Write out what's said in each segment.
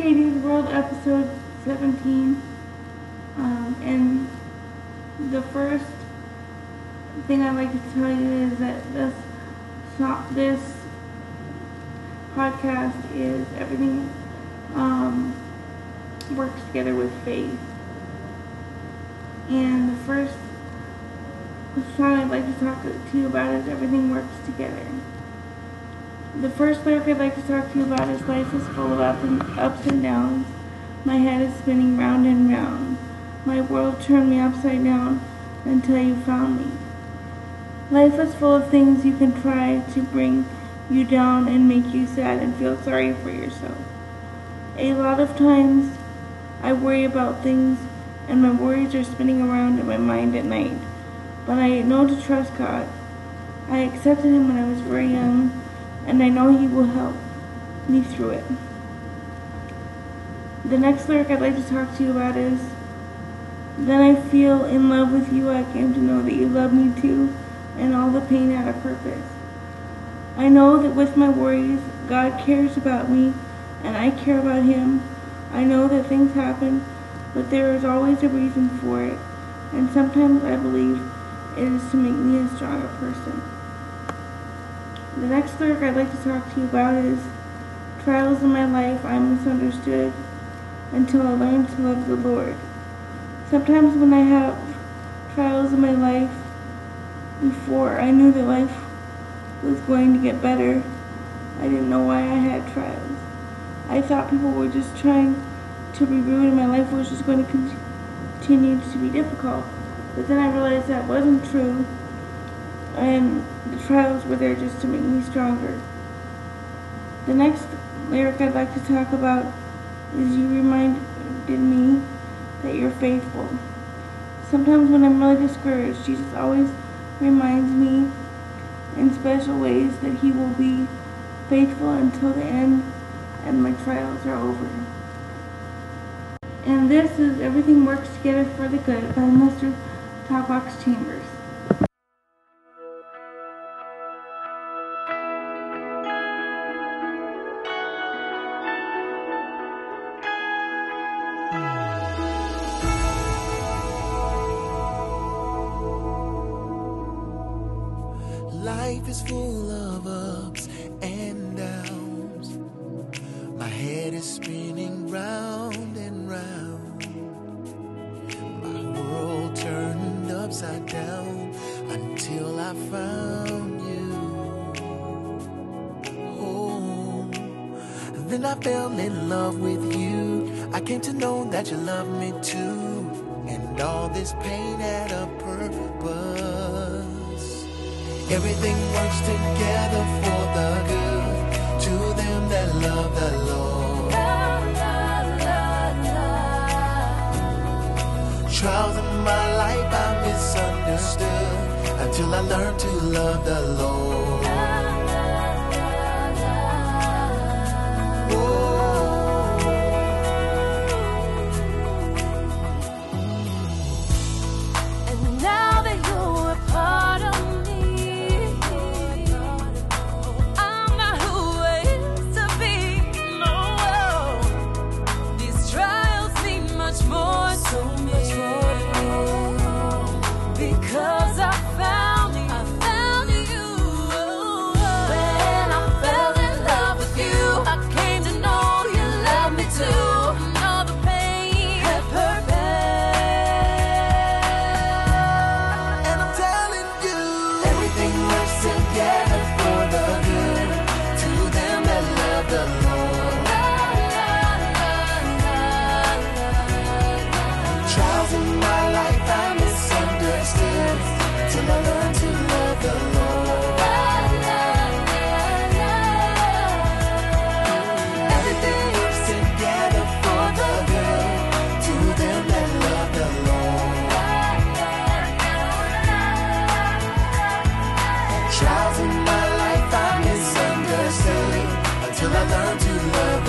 Katie's World episode 17. Um, and the first thing I'd like to tell you is that this this podcast is everything um, works together with faith. And the first song I'd like to talk to you about is Everything Works Together. The first lyric I'd like to talk to you about is Life is full of ups and downs. My head is spinning round and round. My world turned me upside down until you found me. Life is full of things you can try to bring you down and make you sad and feel sorry for yourself. A lot of times I worry about things and my worries are spinning around in my mind at night. But I know to trust God. I accepted Him when I was very young and I know He will help me through it. The next lyric I'd like to talk to you about is Then I feel in love with you. I came to know that you love me too, and all the pain had a purpose. I know that with my worries, God cares about me, and I care about Him. I know that things happen, but there is always a reason for it, and sometimes I believe it is to make me a stronger person. The next lyric I'd like to talk to you about is Trials in my life I misunderstood until I learned to love the Lord. Sometimes when I have trials in my life, before I knew that life was going to get better, I didn't know why I had trials. I thought people were just trying to be rude and my life was just going to continue to be difficult. But then I realized that wasn't true and the trials were there just to make me stronger. The next lyric I'd like to talk about is you reminded me that you're faithful. Sometimes when I'm really discouraged, Jesus always reminds me in special ways that he will be faithful until the end and my trials are over. And this is Everything Works Together for the Good by Mr. Talkbox Chambers. Life is full of ups and downs. My head is spinning round and round. My world turned upside down until I found you. Oh, then I fell in love with you. I came to know that you love me too. And all this pain had a purpose. Everything works together for the good to them that love the Lord. Trials in my life I misunderstood until I learned to love the Lord. Because till I learn to love.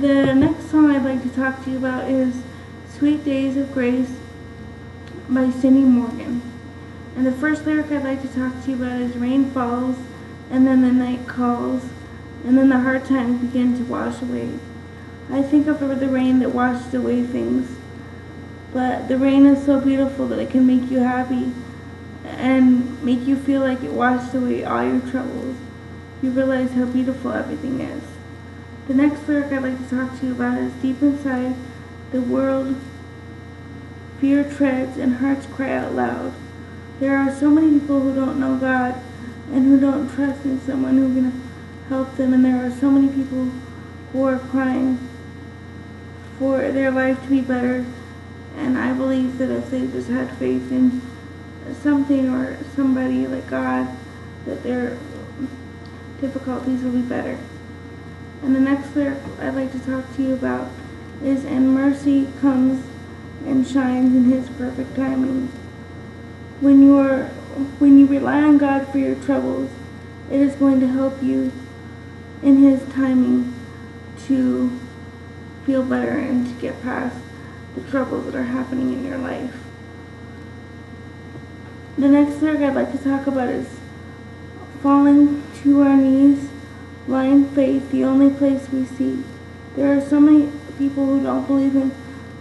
The next song I'd like to talk to you about is Sweet Days of Grace by Cindy Morgan. And the first lyric I'd like to talk to you about is Rain falls, and then the night calls, and then the hard times begin to wash away. I think of the rain that washes away things, but the rain is so beautiful that it can make you happy and make you feel like it washed away all your troubles. You realize how beautiful everything is. The next lyric I'd like to talk to you about is Deep inside the world, fear treads and hearts cry out loud. There are so many people who don't know God and who don't trust in someone who can help them, and there are so many people who are crying for their life to be better. And I believe that if they just had faith in something or somebody like God, that their difficulties will be better. And the next lyric I'd like to talk to you about is And mercy comes and shines in his perfect timing. When you are when you rely on God for your troubles, it is going to help you in his timing to feel better and to get past the troubles that are happening in your life. The next lyric I'd like to talk about is falling to our knees blind faith, the only place we see. There are so many people who don't believe in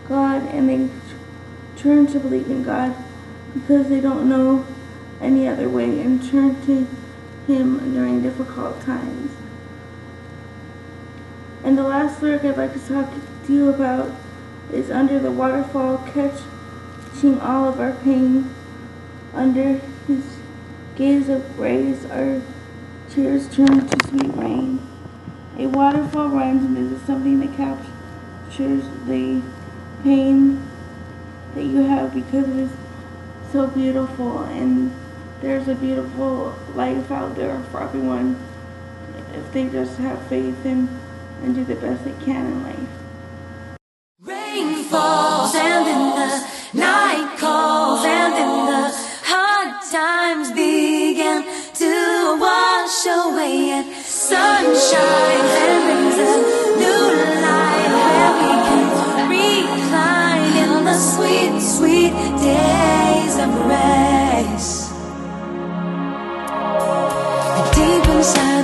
God and they turn to believe in God because they don't know any other way and turn to Him during difficult times. And the last lyric I'd like to talk to you about is Under the Waterfall, catching all of our pain. Under His gaze of grace, our Tears turn to sweet rain. A waterfall runs and is something that captures the pain that you have because it is so beautiful and there's a beautiful life out there for everyone if they just have faith and, and do the best they can in life. Rain falls and in the night wash away and sunshine and brings a new light where we can recline in the sweet, sweet days of grace. Deep inside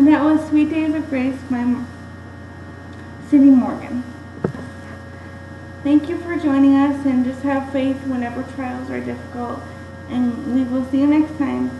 And that was Sweet Days of Grace by Cindy Morgan. Thank you for joining us and just have faith whenever trials are difficult. And we will see you next time.